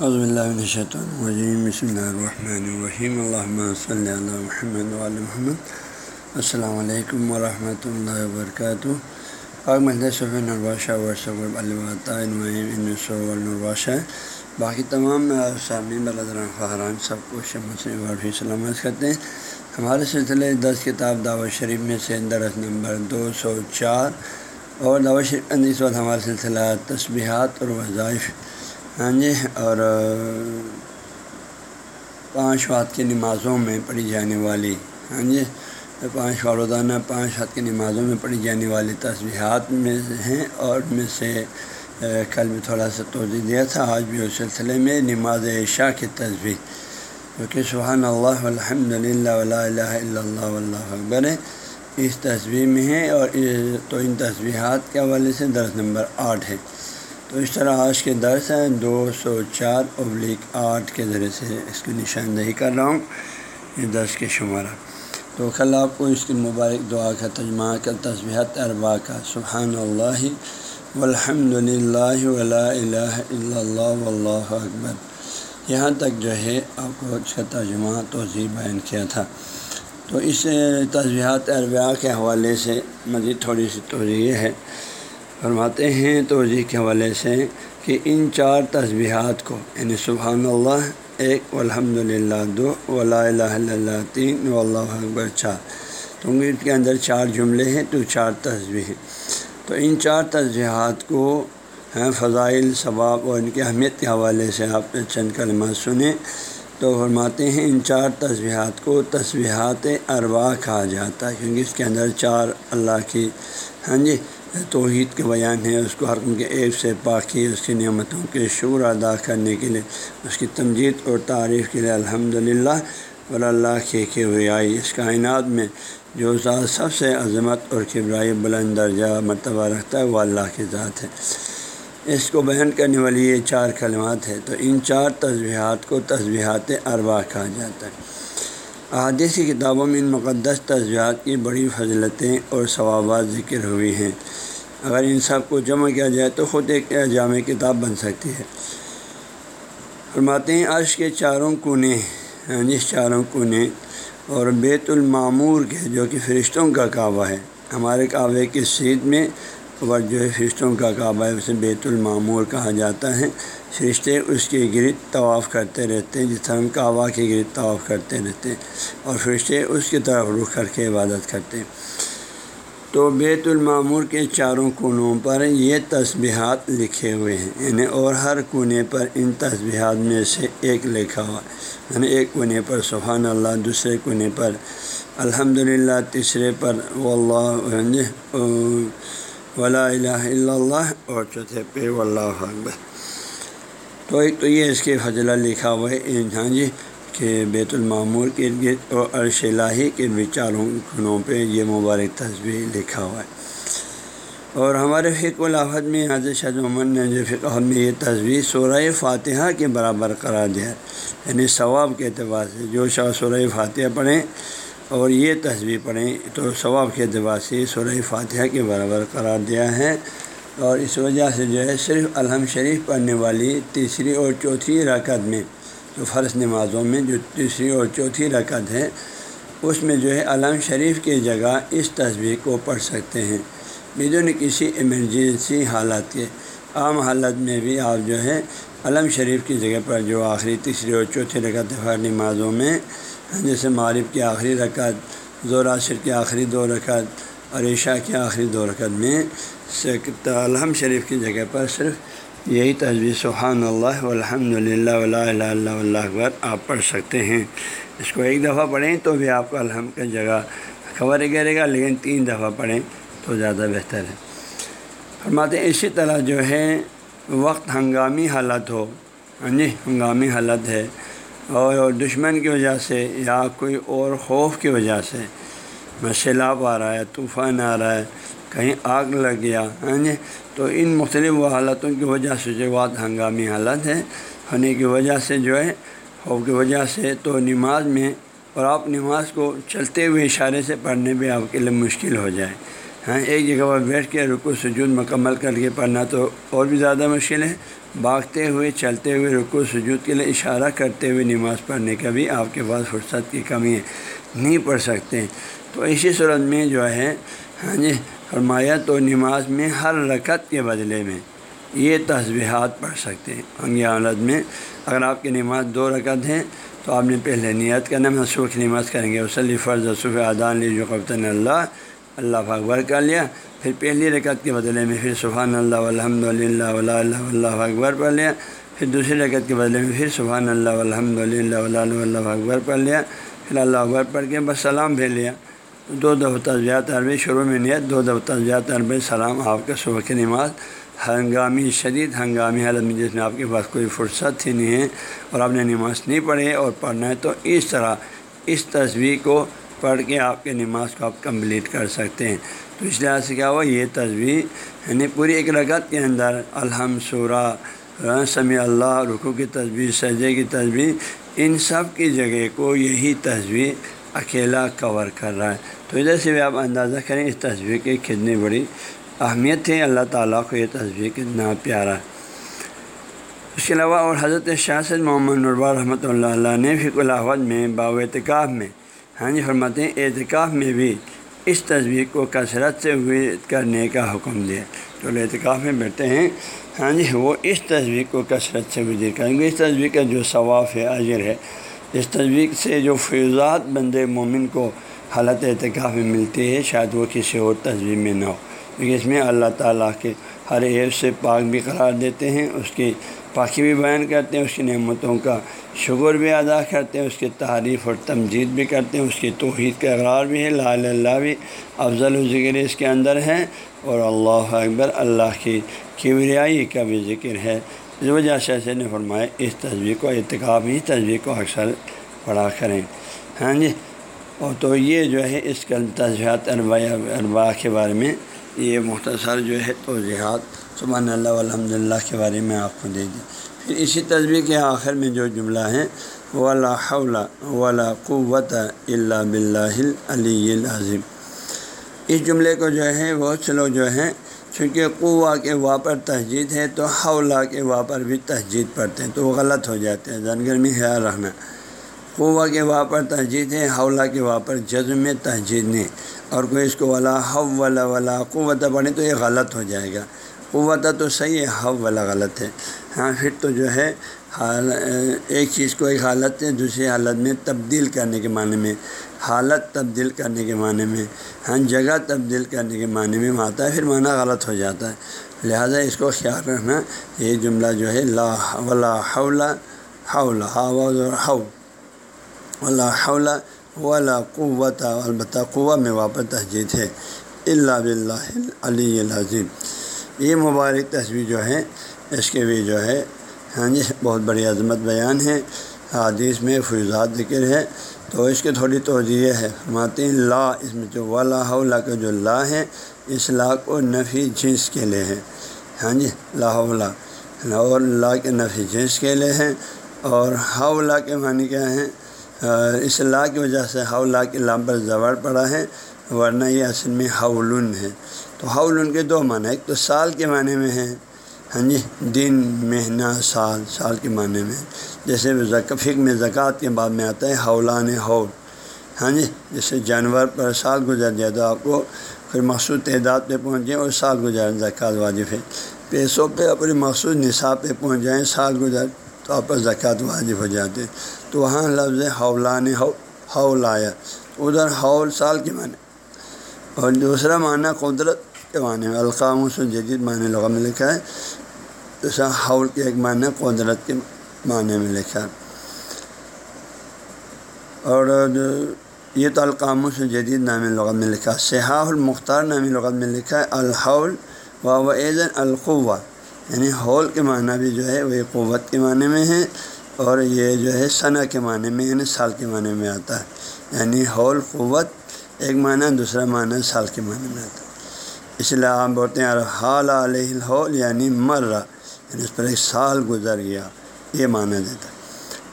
حضب اللہ الرجیم بسم اللہ الرحمن الرحیم اللہ صلی اللہ محمد محمد. السلام علیکم ورحمۃ اللہ وبرکاتہ الباشہ باقی تمام سامعین فہران سب کو شمسی سلامت کرتے ہیں۔ ہمارے سلسلے دس کتاب دعوت شریف میں سے درس نمبر دو سو چار اور دعوت شریف اس وقت ہمارا سلسلہ تسبیحات اور وظائف ہاں جی اور پانچ وقت کی نمازوں میں پڑھی جانے والی ہاں جی پانچ روزانہ پانچ وقت کی نمازوں میں پڑھی جانے والی تصویرات میں ہیں اور میں سے کل بھی تھوڑا سا توجہ دیا تھا، آج بھی اس سلسلے میں نماز عشاء کی تصویر کیونکہ سبحان اللہ الحمد للہ ولا الہ الا اللہ اللہ اکبر ہے، اس تصویر میں ہے اور تو ان تصویرات کے حوالے سے درس نمبر آٹھ ہے۔ تو اس طرح آج کے درس ہیں دو سو چار ابلیک آٹھ کے ذریعے سے اس کی نشاندہی کر رہا ہوں یہ درس کے شمارہ۔ تو کل آپ کو اس کی مبارک دعا کا تجمہ کا تصویحت اربا کا سبحان اللہ والحمد للہ ولا الہ الا اللہ واللہ اکبر۔ یہاں تک جو ہے آپ کو اس کا ترجمہ توضیع بیان کیا تھا۔ تو اس تصویحات اربا کے حوالے سے مزید تھوڑی سی توضیع ہے۔ فرماتے ہیں توضیع کے حوالے سے کہ ان چار تصبیحات کو یعنی سبحان اللہ، ایک الحمد للہ دو، ولا الہ اللہ، تین، و اللہ اکبر، چار۔ تو ان کے اندر چار جملے ہیں، تو چار تصویر ہیں۔ تو ان چار تصبیحات کو فضائل، ثواب اور ان کی اہمیت کے حوالے سے آپ نے چند کلمات سنیں تو فرماتے ہیں، ان چار تصبیحات کو تصبیحات اروا کہا جاتا ہے، کیونکہ اس کے اندر چار اللہ کی ہاں جی توحید کے بیان ہے اس کو ہر ان کے ایپ سے پاکی اس کی نعمتوں کے شعر ادا کرنے کے لیے، اس کی تمجید اور تعریف کے لیے الحمد للہ اللہ کے کہ ہوئے آئی اس کائنات میں جو ذات سب سے عظمت اور کبرائی بلند درجہ مرتبہ رکھتا ہے، وہ اللہ کی ذات ہے۔ اس کو بیان کرنے والی یہ چار کلمات ہے تو ان چار تصویحات کو تصویحات اروا کہا جاتا ہے۔ احادیث کی کتابوں میں ان مقدس تصویرات کی بڑی فضلتیں اور ثوابات ذکر ہوئی ہیں۔ اگر ان سب کو جمع کیا جائے تو خود ایک جامع کتاب بن سکتی ہے۔ فرماتے ہیں، عرش کے چاروں کونے ہاں جی چاروں کونے اور بیت المعمور کے، جو کہ فرشتوں کا کعبہ ہے۔ ہمارے کعبے کی سیٹ میں اور جو ہے فرشتوں کا کعبہ ہے، اسے بیت المعمور کہا جاتا ہے۔ فرشتے اس کے گرد طواف کرتے رہتے ہیں، جس طرح ہم کعبہ کے گرد طواف کرتے رہتے ہیں، اور فرشتے اس کی طرف رخ کر کے عبادت کرتے ہیں۔ تو بیت المعمور کے چاروں کونوں پر یہ تسبیحات لکھے ہوئے ہیں۔ یعنی اور ہر کونے پر ان تسبیحات میں سے ایک لکھا ہوا یعنی ایک کونے پر سبحان اللہ، دوسرے کونے پر الحمد للہ تیسرے پر واللہ ولا الہ الا اللہ، اور چوتھے پہ واللہ اکبر۔ تو ایک تو یہ اس کے فضلہ لکھا ہوا ہے ہاں جی کہ بیت المعمور کے ارد گرد اور عرش الہی کے بھی چاروں پہ یہ مبارک تصویر لکھا ہوا ہے۔ اور ہمارے فقہ الحد میں حضرت شاہ محمد نے جو فقہ میں یہ تصویر سورہ فاتحہ کے برابر قرار دیا یعنی ثواب کے اعتبار سے۔ جو شاہ سورہ فاتحہ پڑھیں اور یہ تصویر پڑھیں تو ثواب کے اعتبار سے سورہ فاتحہ کے برابر قرار دیا ہے۔ اور اس وجہ سے جو ہے صرف الحم شریف پڑھنے والی تیسری اور چوتھی رکعت میں جو فرض نمازوں میں جو تیسری اور چوتھی رکعت ہے، اس میں جو ہے علم شریف کی جگہ اس تصویر کو پڑھ سکتے ہیں۔ بدون کسی ایمرجنسی حالت کے عام حالت میں بھی آپ جو ہے علم شریف کی جگہ پر جو آخری تیسری اور چوتھی رکعت فرض نمازوں میں ہاں، جیسے معرف کی آخری رکعت زور عاشر کی آخری دو رکعت اور عشاء کی آخری دو رکعت میں الحم شریف کی جگہ پر صرف یہی تصویر سبحان اللہ الحمد للہ اللہ اللہ اکبر آپ پڑھ سکتے ہیں۔ اس کو ایک دفعہ پڑھیں تو بھی آپ کو الحمد کی جگہ خبر گرے گا، لیکن تین دفعہ پڑھیں تو زیادہ بہتر ہے۔ فرماتے ہیں، اسی طرح جو ہے، وقت ہنگامی حالت ہو ہاں جی ہنگامی حالت ہے، اور دشمن کی وجہ سے یا کوئی اور خوف کی وجہ سے سیلاب آ رہا ہے، طوفان آ رہا ہے کہیں آگ لگ گیا ہاں جی؟ تو ان مختلف حالتوں کی وجہ سے جو بات ہنگامی حالت ہے ہونے کی وجہ سے جو ہے، خوف کی وجہ سے تو نماز میں اور آپ نماز کو چلتے ہوئے اشارے سے پڑھنے بھی آپ کے لیے مشکل ہو جائے۔ ہاں ایک جگہ پر بیٹھ کے رکو سجود، مکمل کر کے پڑھنا تو اور بھی زیادہ مشکل ہے۔ بھاگتے ہوئے، چلتے ہوئے رکو سجود کے لیے اشارہ کرتے ہوئے نماز پڑھنے کا بھی آپ کے پاس فرصت کی کمی ہے، نہیں پڑھ سکتے۔ تو اسی صورت میں جو ہے ہاں جی فرمایا تو نماز میں ہر رکعت کے بدلے میں یہ تصبیحات پڑھ سکتے ہیں۔ انگی حالت میں اگر آپ کی نماز دو رکعت ہیں تو آپ نے پہلے نیت کرنا میں صبح کی نماز کریں گے۔ وسلی فرض صبح ادان لی جو قبطن اللہ۔ اللہ اکبر کر لیا۔ پھر پہلی رکعت کے بدلے میں پھر سبحان اللہ الحمد للہ اللہ اللہ اکبر پڑھ لیا۔ پھر دوسری رکعت کے بدلے میں پھر سبحان اللہ الحمد للہ ولا اللہ اکبر پڑھ لیا۔ پھر اللہ اکبر پڑھ کے بس سلام بھیج لیا۔ دو دفعہ زیادہ عربی شروع میں نیت، دو دفعہ زیادہ عربی سلام، آپ کا صبح کی نماز۔ ہنگامی شدید ہنگامی حالت میں جس میں آپ کے پاس کوئی فرصت ہی نہیں ہے اور آپ نے نماز نہیں پڑھی اور پڑھنا ہے، تو اس طرح اس تصویر کو پڑھ کے آپ کے نماز کو آپ کمپلیٹ کر سکتے ہیں۔ تو اس لحاظ سے کیا ہوا، یہ تصویر یعنی پوری ایک رکعت کے اندر الحمد، سورہ سمی اللہ رخو کی تصویر سجے کی تصویر، ان سب کی جگہ کو یہی تصویر اکیلا کور کر رہا ہے۔ تو ادھر سے بھی آپ اندازہ کریں، اس تصویر کی کتنی بڑی اہمیت ہے۔ اللہ تعالیٰ کو یہ تصویر کتنا پیارا ہے۔ اس کے علاوہ اور حضرت شاست محمد نربا رحمۃ اللہ علیہ نے فک الحمد میں باو اعتکاف میں ہاں جی فرماتے ہیں، اعتکاف میں بھی اس تصویر کو کثرت سے ہوئے کرنے کا حکم دیا۔ جو اعتکاف میں بیٹھے ہیں ہاں جی وہ اس تصویر کو کثرت سے وزیر کریں گے۔ اس تصویر کا جو ثواف ہے، اجر ہے اس تصویر سے جو فیضات بند مومن کو حالت اعتکاف میں ملتی ہے، شاید وہ کسی اور تصویر میں نہ ہو۔ کیونکہ اس میں اللہ تعالیٰ کے ہر ایپ سے پاک بھی قرار دیتے ہیں، اس کی پاکی بھی بیان کرتے ہیں، اس کی نعمتوں کا شکر بھی ادا کرتے ہیں، اس کی تعریف اور تمجید بھی کرتے ہیں، اس کی توحید کا اقرار بھی ہے۔ لا اللہ بھی افضل و ذکر اس کے اندر ہے اور اللہ اکبر، اللہ کی کبریائی کا بھی ذکر ہے۔ اس وجہ سے نے فرمایا، اس تصویر کو اتقاب ہی تصویر کو اکثر پڑھا کریں۔ ہاں جی؟ اور تو یہ جو ہے، اس کا تصویرات اربا اربا کے بارے میں یہ مختصر جو ہے توضیحات، سبحان اللہ الحمد للہ کے بارے میں آپ کو دے دیں۔ پھر اسی تصویر کے آخر میں جو جملہ ہے، ولا حول ولا قوت اللہ بلّہ علی العظیم اس جملے کو جو ہے بہت سے لوگ جو ہیں چونکہ قوا کے وا پر تہجید ہے تو حولہ کے وا پر بھی تہجید پڑھتے ہیں تو وہ غلط ہو جاتے ہیں۔ زنگر میں خیال رکھنا قوا کے وا پر تہجید ہے، حولہ کے وا پر جزم میں تہجید نہیں۔ اور کوئی اس کو ولا حو ولا ولا قوت پڑھیں تو یہ غلط ہو جائے گا۔ قوت تو صحیح ہے حو والا غلط ہے۔ ہاں پھر تو جو ہے، حال ایک چیز کو ایک حالت سے دوسری حالت میں تبدیل کرنے کے معنی میں۔ حالت تبدیل کرنے کے معنی میں ہاں جگہ تبدیل کرنے کے معنی میں آتا ہے، پھر معنی غلط ہو جاتا ہے۔ لہٰذا اس کو خیال رکھنا، یہ جملہ جو ہے، لا ولا حولا حول ہو ولا حولا ولا قوت، البتہ قوت میں واپس تہجید ہے۔ اللہ بلّہ علی العظیم۔ یہ مبارک تصویر جو ہے، اس کے بھی جو ہے ہاں جی بہت بڑی عظمت بیان ہے۔ حادیث میں فیضات ذکر ہے۔ تو اس کی تھوڑی توجہ ہے۔ ماتین لا، اس میں جو ولا لا کا جو لا ہے اس لا کو نفی جنس کے لیے ہے ہاں جی لا اور لا کے نفی جنس کے لیے ہے اور لا کے معنی کیا ہیں؟ اس لا کی وجہ سے لا کے لام پر زبر پڑا ہے، ورنہ یہ اصل میں حولن ہے۔ تو حول کے دو معنی ایک تو سال کے معنی میں ہے ہاں جی دن، مہینہ، سال سال کے معنی میں۔ جیسے فک میں زکوٰۃ کے بعد میں آتا ہے، حولان حول۔ ہاں جی جیسے جانور پر سال گزر جائے تو آپ کو پھر مخصوص تعداد پہ پہنچ جائیں اور سال گزار زکوٰۃ واجب ہے۔ پیسوں پہ اپنے مخصوص نصاب پہ پہنچ جائیں، سال گزر تو آپ پر زکوٰۃ واجب ہو جاتے تو وہاں لفظ حولان حول آیا ادھر حول سال کے معنی۔ اور دوسرا معنی قدرت کے معنی میں القام سے جدید معنی لغا میں لکھا ہے۔ دوسرا حول کے ایک معنی قدرت کے معنی میں لکھا۔ ہے اور یہ تو القام سے جدید نام لغت میں لکھا۔ سیاح المختار نامی لغت میں لکھا ہے الحول و ایزن القوا یعنی ہول کے معنی بھی جو ہے وہ قوت کے معنی میں ہے اور یہ جو ہے ثنا کے معنی میں یعنی سال کے معنی میں آتا ہے۔ یعنی ہول قوت ایک معنی دوسرا معنی سال کے معنی میں آتا ہے۔ اس لیے آپ بولتے ہیں، حال علیہ الحول یعنی مر رہا یعنی اس پر ایک سال گزر گیا، یہ معنی دیتا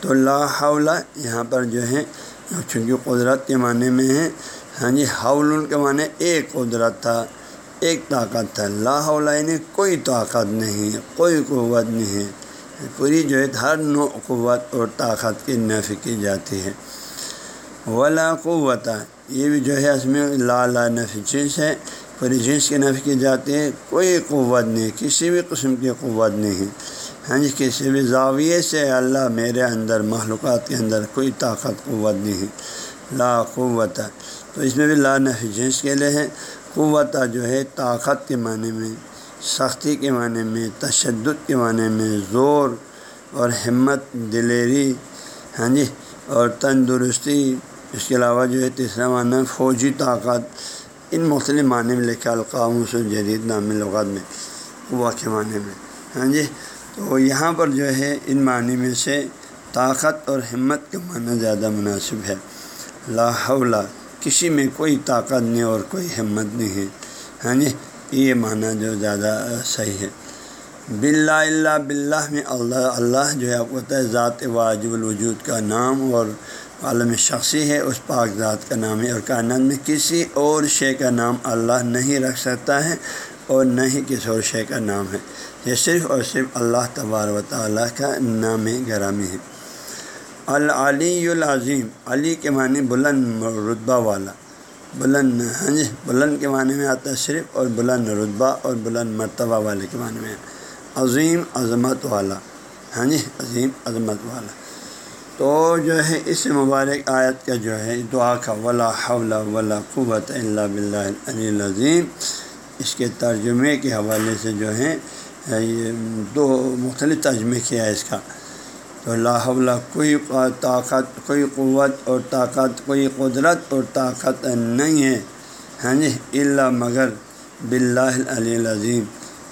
تو لا حول، یہاں پر جو ہے، چونکہ قدرت کے معنی میں ہے ہاں جی حول کے معنی ایک قدرت تھا، ایک طاقت تھا۔ لا حول یعنی کوئی طاقت نہیں، کوئی قوت نہیں۔ ہے پوری جو ہے، ہر نو قوت اور طاقت کی نفی کی جاتی ہے۔ ولا قوت، یہ بھی جو ہے، اس میں لا لا نفی چیز ہے۔ پوری جنس کی نفی کی جاتی ہے کوئی قوت نہیں، کسی بھی قسم کی قوت نہیں ہے۔ ہاں جی کسی بھی زاویے سے اللہ میرے اندر معلومات کے اندر کوئی طاقت، قوت نہیں ہے۔ لا قوت۔ تو اس میں بھی لا نفی جنس کے لیے ہے۔ قوت جو ہے، طاقت کے معنی میں، سختی کے معنی میں، تشدد کے معنی میں، زور اور ہمت، دلیری ہاں جی اور تندرستی۔ اس کے علاوہ جو ہے، تیسرا معنی فوجی طاقت۔ ان مختلف معنی میں لکھا القام سے جدید نام لغات میں قوا کے معنی میں۔ ہاں جی؟ تو یہاں پر جو ہے، ان معنی میں سے طاقت اور ہمت کا معنی زیادہ مناسب ہے۔ لا حول، کسی میں کوئی طاقت نہیں اور کوئی ہمت نہیں ہے۔ ہاں جی؟ یہ معنی جو زیادہ صحیح ہے۔ بلّہ اللہ بلّہ میں اللہ اللہ جو ہے، آپ کو ہے ذات واجب الوجود کا نام اور عالم شخصی ہے، اس پاک ذات کا نام ہے اور کائنات میں کسی اور شے کا نام اللہ نہیں رکھ سکتا ہے اور نہ ہی کسی اور شے کا نام ہے۔ یہ صرف اور صرف اللہ تبار و تعالیٰ کا نام گرامی ہے۔ العلی العظیم، علی کے معنی بلند رتبہ والا۔ بلند ہاں جی بلند کے معنی میں آتا ہے صرف اور بلند رتبہ اور بلند مرتبہ والے کے معنی میں۔ عظیم عظمت والا۔ ہاں جی عظیم عظمت والا۔ تو جو ہے، اس مبارک آیت کا جو ہے، دعا کا ولا حول ولا قوت اللہ بلّہ علی العظیم۔ اس کے ترجمے کے حوالے سے جو ہے یہ دو مختلف ترجمے کیا ہے اس کا۔ تو اللہ اللہ کوئی طاقت، کوئی قوت اور طاقت، کوئی قدرت اور طاقت نہیں ہے۔ ہاں جی اللہ مگر بلّہ علی العظیم۔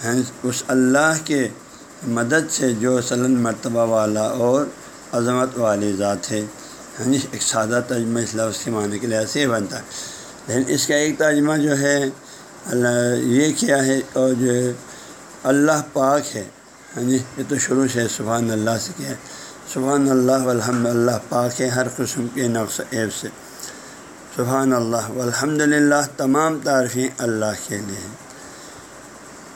ہیں اس اللہ کے مدد سے جو سلن مرتبہ والا اور عظمت والی ذات ہے۔ ہاں جی ایک سادہ ترجمہ اس لفظ کے معنی کے لحاظ سے یہ بنتا۔ ہے لیکن اس کا ایک ترجمہ جو ہے، اللہ یہ کیا ہے اور جو ہے، اللہ پاک ہے۔ ہاں جی یہ تو شروع سے سبحان اللہ سے کیا ہے۔ سبحان اللہ الحمد اللہ پاک ہے ہر قسم کے نقص عیب سے۔ سبحان اللہ الحمد للہ، تمام تعریفیں اللہ کے لیے ہیں۔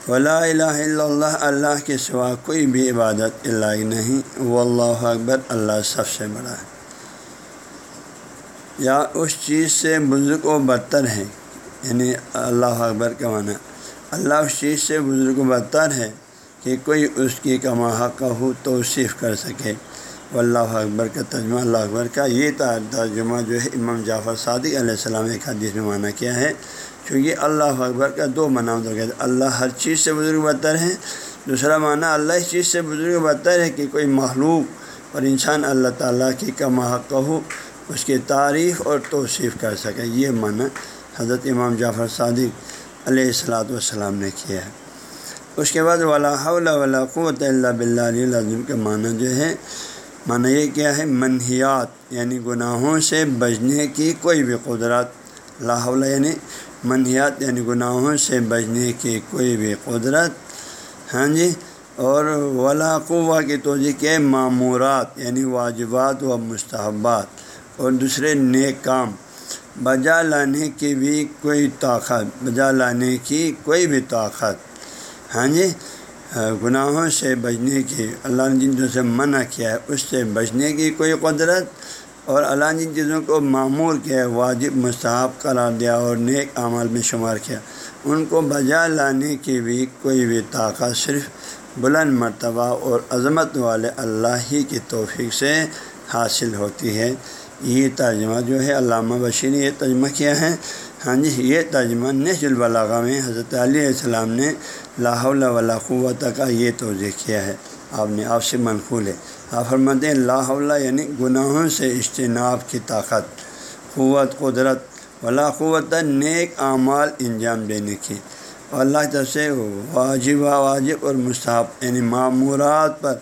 ولا الہ الا اللہ اللہ کے سوا کوئی بھی عبادت اللہ نہیں۔ وہ اللہ اکبر اللہ سب سے بڑا ہے۔ یا اس چیز سے بزرگ و بدتر ہے یعنی اللہ اکبر کا معنی۔ اللہ اس چیز سے بزرگ و بدتر ہے کہ کوئی اس کی کما حق کا ہو توصیف کر سکے۔ اللہ اکبر کا ترجمہ، اللہ اکبر کا یہ ترجمہ جو ہے امام جعفر صادق علیہ السلام ایک حدیث میں معنی کیا ہے۔ چونکہ اللہ اکبر کا دو معنی ہوتا ہے۔ اللہ ہر چیز سے بزرگ بدتر ہے دوسرا معنی اللہ اس چیز سے بزرگ بدتر ہے کہ کوئی مخلوق اور انسان اللہ تعالیٰ کی کما حق ہو اس کی تعریف اور توصیف کر سکے۔ یہ معنی حضرت امام جعفر صادق علیہ السلاۃ والسلام نے کیا ہے۔ اس کے بعد ولا حول ولا قوت اللہ بلّہ علیہ العظم کا معنی جو ہے، معنی یہ کیا ہے؟ منحیات یعنی گناہوں سے بچنے کی کوئی بھی قدرت۔ لاہول یعنی منحیات یعنی گناہوں سے بچنے کی کوئی بھی قدرت ہاں جی؟ اور ولا قوا کی توجہ کے معمورات یعنی واجبات و مستحبات، اور دوسرے نیک کام، بجا لانے کی بھی کوئی طاقت، بجا لانے کی کوئی بھی طاقت ہاں جی؟ گناہوں سے بچنے کی، اللہ نے جن سے منع کیا ہے، اس سے بچنے کی کوئی قدرت اور اللہ جن چیزوں کو معمور کیا واجب مستحب قرار دیا اور نیک اعمال میں شمار کیا، ان کو بجا لانے کی بھی کوئی بھی طاقت، صرف بلند مرتبہ اور عظمت والے اللہ ہی کی توفیق سے حاصل ہوتی ہے۔ یہ ترجمہ جو ہے، علامہ بشیر نے یہ ترجمہ کیا ہے۔ ہاں جی یہ ترجمہ نش البلاغہ میں حضرت علیہ السلام نے لاہول ولا قوت کا یہ توجہ کیا ہے۔ آپ نے آپ سے منقول ہے۔ آپ فرماتے ہیں لاہولہ یعنی گناہوں سے اجتناب کی طاقت، قوت، قدرت، ولا قوت، نیک اعمال انجام دینے کی۔ اور اللہ طرف سے واجب واجب اور مستحب یعنی معمورات پر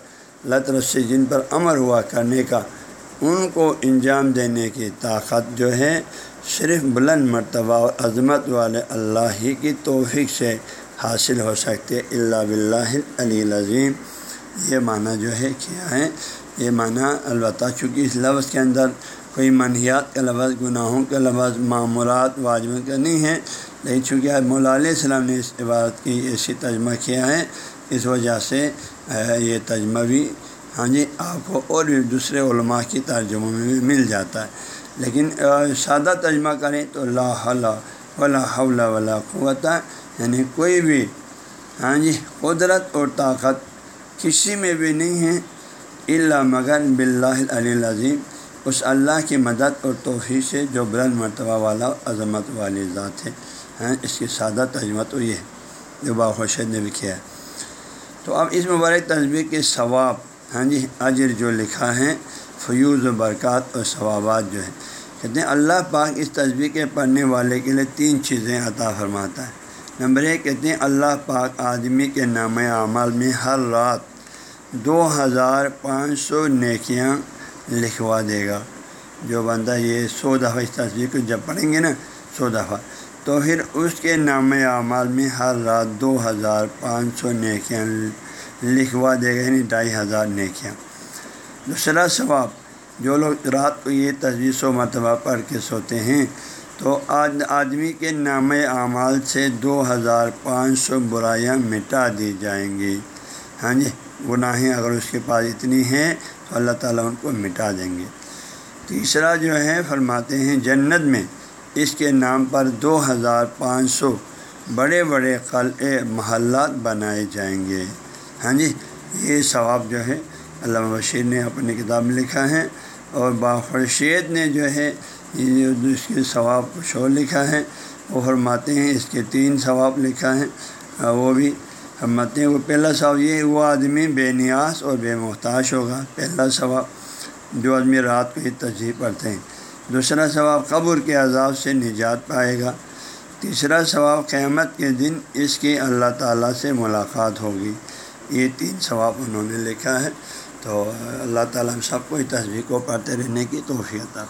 اللہ سے جن پر امر ہوا کرنے کا، ان کو انجام دینے کی طاقت جو ہے، صرف بلند مرتبہ اور عظمت والے اللہ ہی کی توفیق سے حاصل ہو سکتے اللہ بلّہ علی العظیم۔ یہ معنی جو ہے کیا ہے یہ معنی البتہ چونکہ اس لفظ کے اندر کوئی منحیات کا لفظ، گناہوں کا لفظ معمولات واجب کا نہیں ہے لیکن چونکہ مولا علیہ السلام نے اس عبادت کی ایسی ترجمہ کیا ہے، اس وجہ سے یہ ترجمہ بھی ہاں جی آپ کو اور بھی دوسرے علماء کی ترجموں میں بھی مل جاتا ہے۔ لیکن سادہ ترجمہ کریں تو لا ولا حول ولا قوت یعنی کوئی بھی ہاں جی قدرت اور طاقت کسی میں بھی نہیں ہے اللہ مگر بلّہ علی العظیم، اس اللہ کی مدد اور توفیق سے جو بلند مرتبہ والا عظمت والی ذات ہے ہاں اس کی سادہ ترجمہ تو یہ ہے، جو باخوشید نے بھی کیا ہے۔ تو اب اس مبارک تصویر کے ثواب ہاں جی اجر جو لکھا ہے، فیوز و برکات اور ثوابات جو ہے کہتے ہیں، اللہ پاک اس تصویر کے پڑھنے والے کے لیے تین چیزیں عطا فرماتا ہے۔ نمبر ایک کہتے ہیں، اللہ پاک آدمی کے نام اعمال میں ہر رات دو ہزار پانچ سو نیکیاں لکھوا دے گا۔ جو بندہ یہ سو دفعہ اس تصویر کو جب پڑھیں گے نا، سو دفعہ۔ تو پھر اس کے نام اعمال میں ہر رات دو ہزار پانچ سو نیکیاں لکھوا دے گا یعنی ڈھائی ہزار نیکیاں۔ دوسرا ثواب، جو لوگ رات کو یہ تصویر سو مرتبہ پڑھ کے سوتے ہیں تو آج آدمی کے نام اعمال سے دو ہزار پانچ سو برائیاں مٹا دی جائیں گی۔ ہاں جی گناہیں اگر اس کے پاس اتنی ہیں تو اللہ تعالیٰ ان کو مٹا دیں گے۔ تیسرا جو ہے، فرماتے ہیں جنت میں اس کے نام پر دو ہزار پانچ سو بڑے بڑے قلعے محلات بنائے جائیں گے۔ ہاں جی یہ ثواب جو ہے، علامہ بشیر نے اپنی کتاب میں لکھا ہے۔ اور باخرشید نے جو ہے اس کے ثواب کو شور لکھا ہے، وہ فرماتے ہیں اس کے تین ثواب لکھا ہے۔ وہ بھی فرماتے ہیں، وہ پہلا ثواب یہ وہ آدمی بے نیاز اور بے محتاج ہوگا، پہلا ثواب جو آدمی رات کو ہی تجزیح پڑھتے ہیں۔ دوسرا ثواب قبر کے عذاب سے نجات پائے گا۔ تیسرا ثواب قیامت کے دن اس کی اللہ تعالیٰ سے ملاقات ہوگی۔ یہ تین ثواب انہوں نے لکھا ہے۔ تو اللہ تعالیٰ ہم سب کو تصویر کو پڑھتے رہنے کی توفیع عطا